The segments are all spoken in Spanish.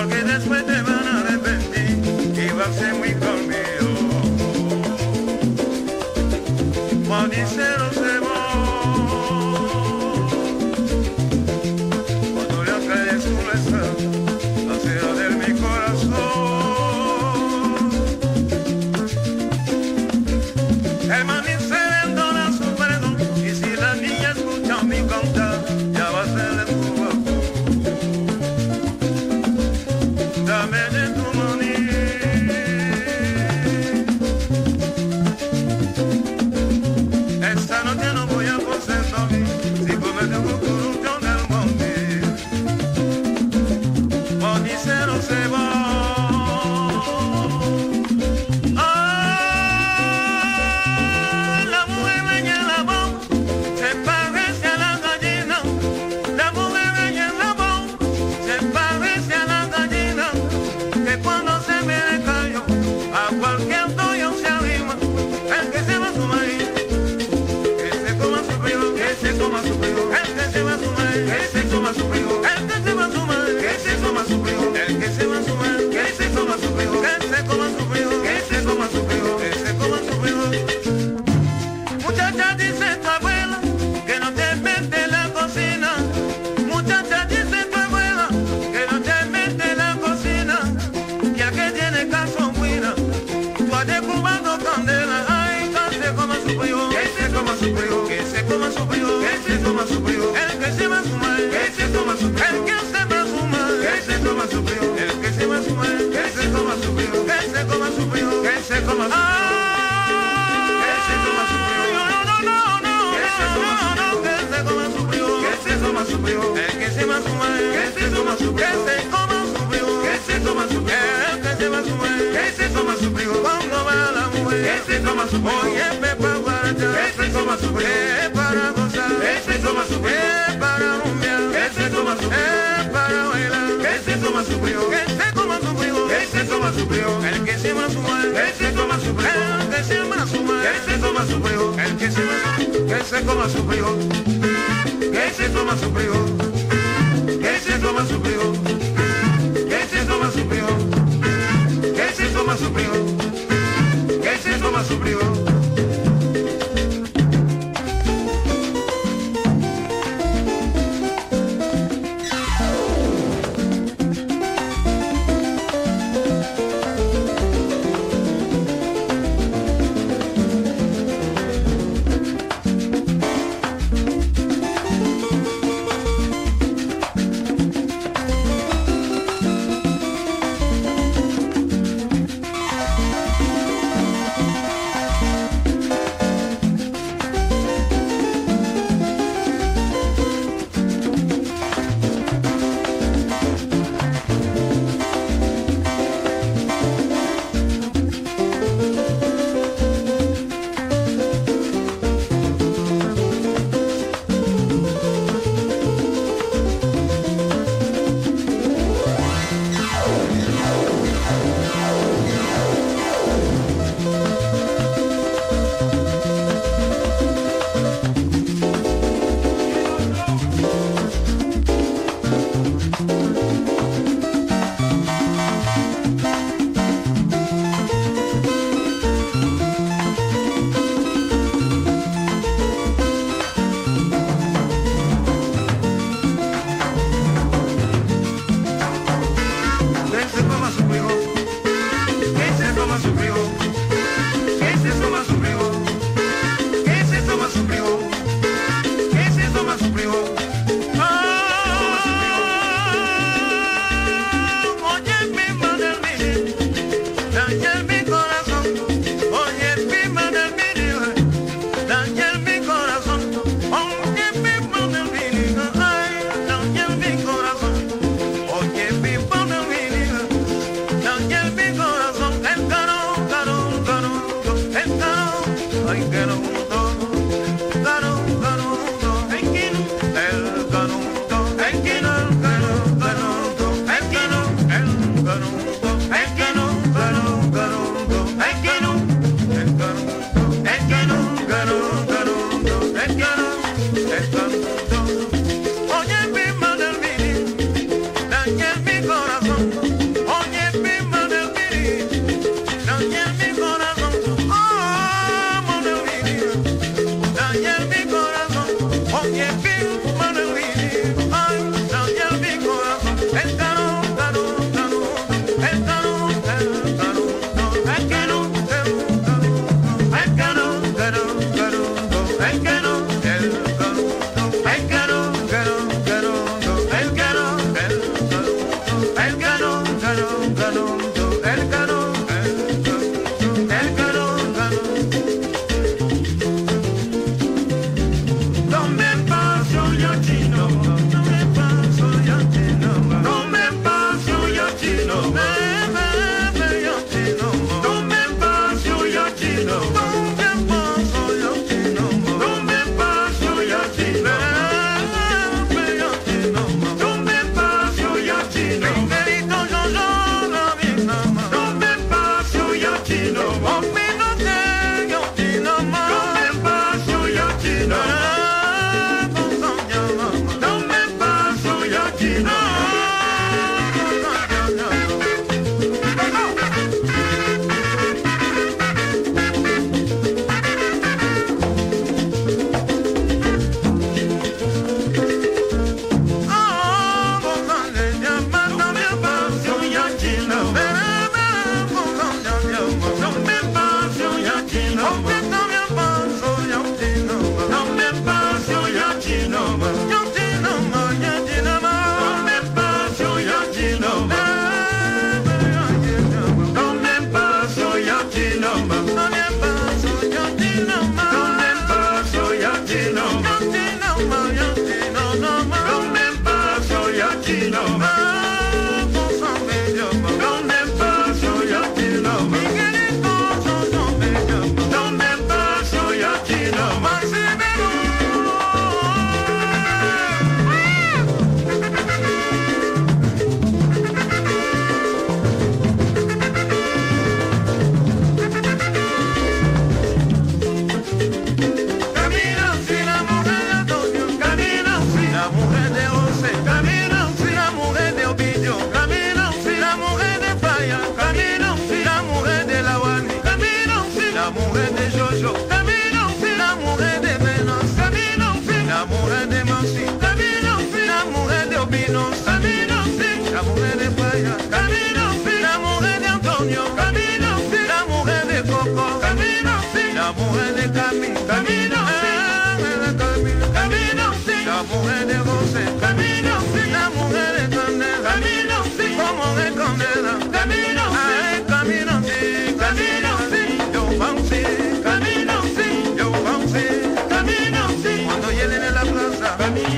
porque después de su El que se más suma, que se toma su Que se coma su que se toma su El que se más suma, que se toma su Cuando va la mujer, que se toma su Oye, pepa guaracha, que se toma su Es para gozar, que se toma su Es para rumbear, que se toma su Es para bailar, que se toma su Que se coma su que se toma su El que se más suma, que se toma su El que se más suma, que se toma su El que se que se coma su que se toma su frío, que se toma su frío, que se toma su frío, que se toma su frío, que se toma su frío.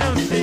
Champions League.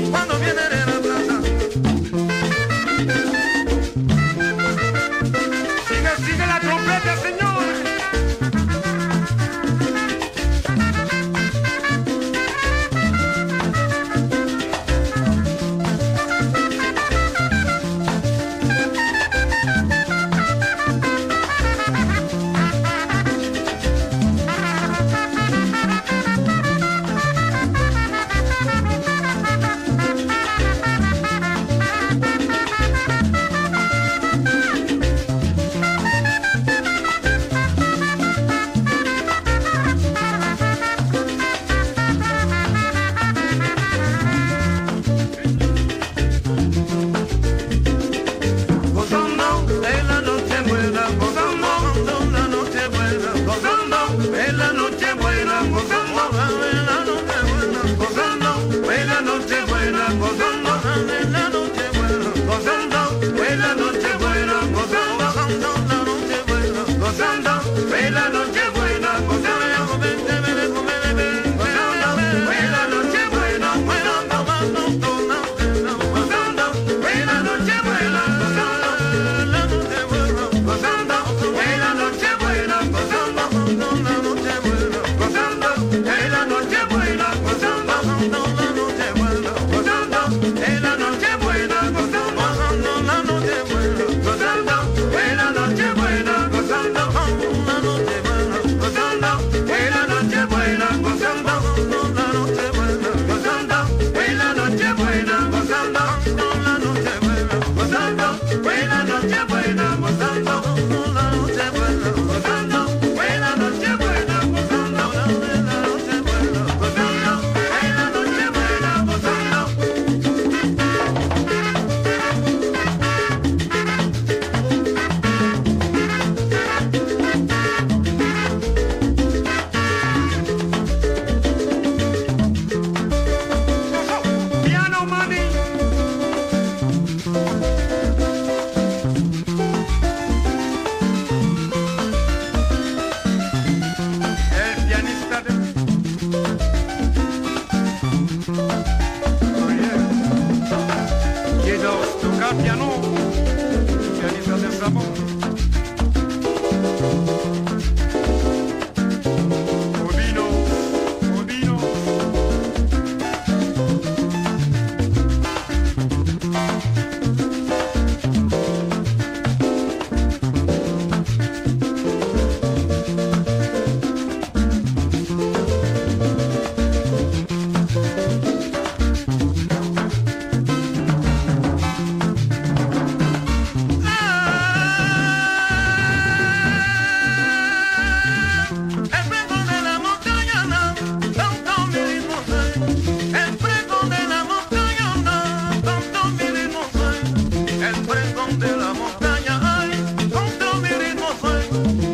mine.